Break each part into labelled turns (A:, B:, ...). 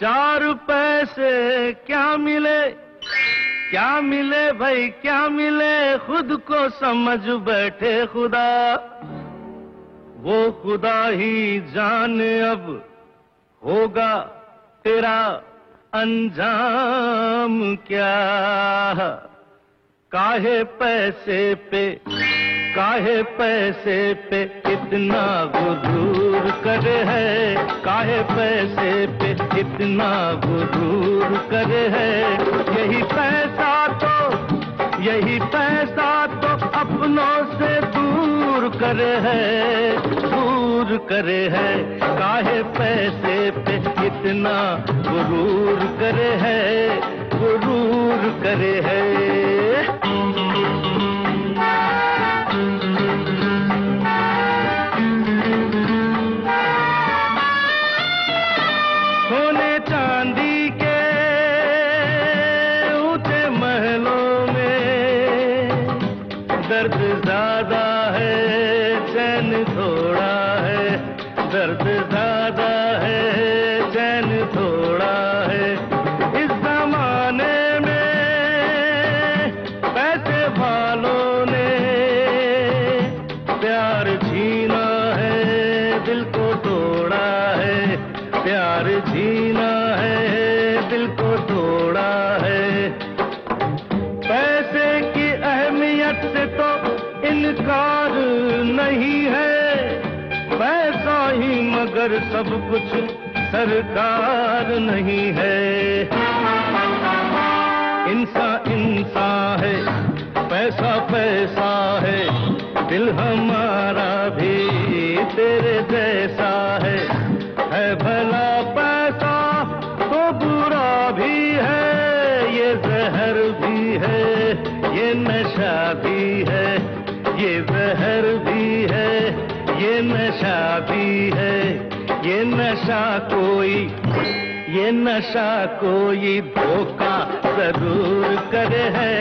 A: चार पैसे क्या मिले? क्या मिले भाई, क्या मिले? खुद को समझ बैठे खुदा। वो खुदा ही जाने अब होगा तेरा अंजाम क्या? काहे पैसे पे, काहे पैसे पे इतना गुरूर करे है? काहे पैसे पे इतना गुरूर करे है। यही पैसा तो यही पैसा तो अपनों से दूर करे है। दूर करे है, काहे पैसे पे इतना गुरूर करे है। गुरूर करे है। दर्द ज़्यादा है, चैन थोड़ा है। दर्द ज़्यादा है, चैन थोड़ा है। इस जमाने में पैसे वालों ने प्यार छीना है, दिल को तोड़ा है। प्यार छीना है, दिल को तोड़ा इनकार नहीं है, पैसा ही मगर सब कुछ सरकार नहीं है। इंसान इंसान है, पैसा पैसा है, दिल हमारा भी तेरे जैसा है। है भला पैसा तो बुरा भी है, ये जहर भी है, ये नशा भी है। ये जहर भी है, ये नशा भी है, ये नशा कोई, ये नशा कोई धोखा ज़रूर करे है।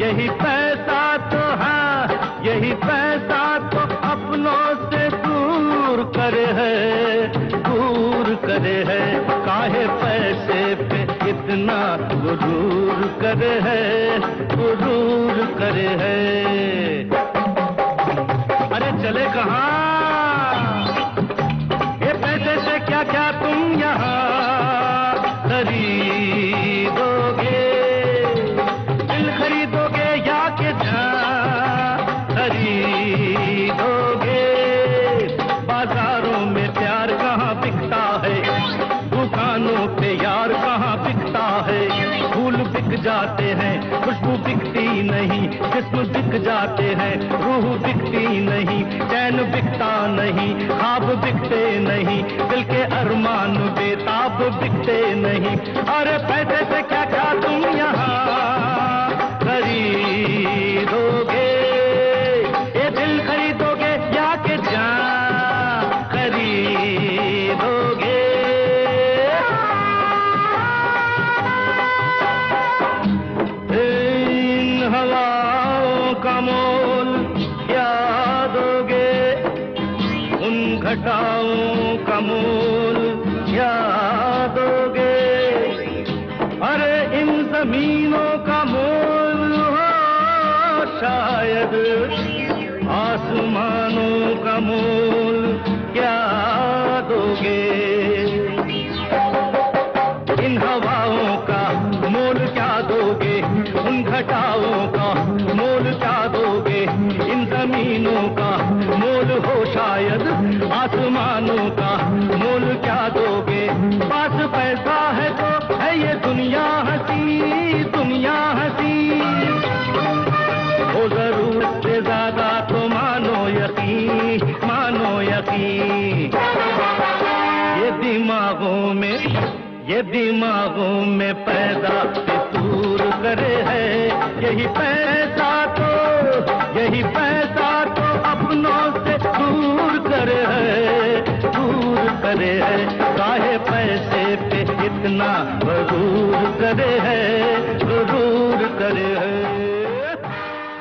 A: यही पैसा तो है, यही पैसा तो अपनों से दूर करे है, दूर करे है। काहे पैसे पे इतना गुरूर करे है, गुरूर करे है। खरीदोगे, दिल खरीदोगे या के खरीदोगे? बाजारों में प्यार कहाँ बिकता है? दुकानों पे यार कहाँ बिकता है? फूल बिक जाते हैं, खुशबू बिकती नहीं जिस्म बिक जाते हैं, रूह बिकती नहीं, चैन बिकता नहीं खाब बिकते नहीं, दिल के अरमान बेताब बिकते अरे पैसे से क्या क्या तुम यहाँ खरीदोगे? ये दिल खरीदोगे या के जान खरीदोगे। इन हवाओं का मोल क्या दोगे उन घटाओं का मोल क्या जमीनों का मोल हो शायद। आसमानों का मोल क्या दोगे? इन हवाओं का मोल क्या दोगे? उन घटाओं का मोल क्या दोगे? इन जमीनों का मोल हो शायद आसमानों का मानो यकीन। ये दिमागों में, ये दिमागों में पैदा दूर करे है। यही पैसा तो यही पैसा तो अपनों से दूर करे है। दूर करे है, काहे पैसे पे इतना दूर करे है। दूर करे है।